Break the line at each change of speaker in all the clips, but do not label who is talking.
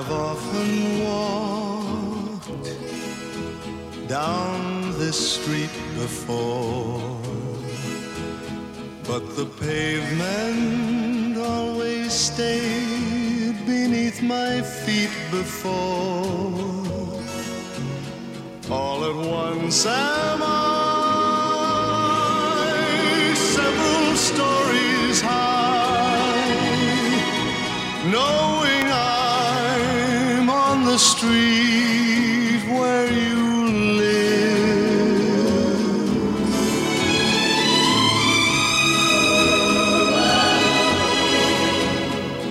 I've often walked down this street before, but the pavement always stayed beneath my feet before. All at once am I. street where you live.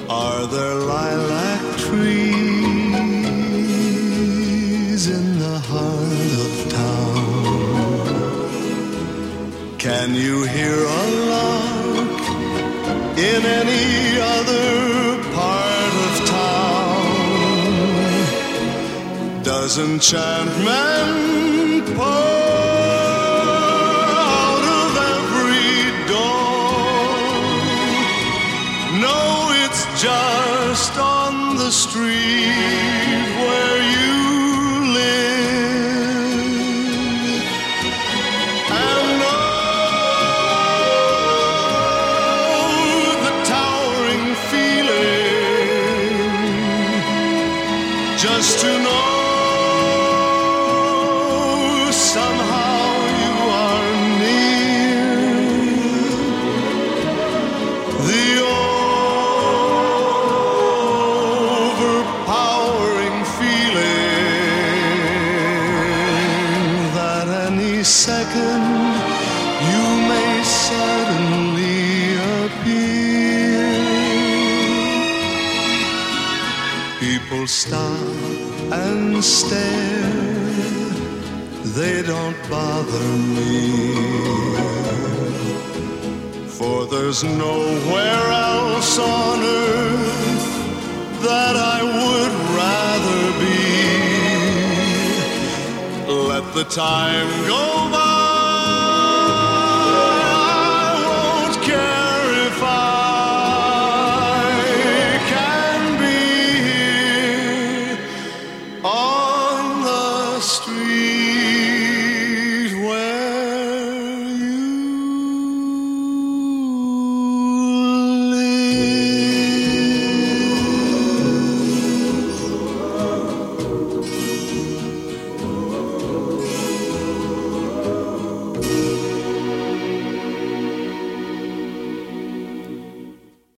Are there lilac trees in the heart of town? Can you hear a lark in any other Does enchantment pour out of every door? No, it's just on the street where you live. And oh, the towering feeling just to they don't bother me. For there's nowhere else on earth that I would rather be. Let the time go by.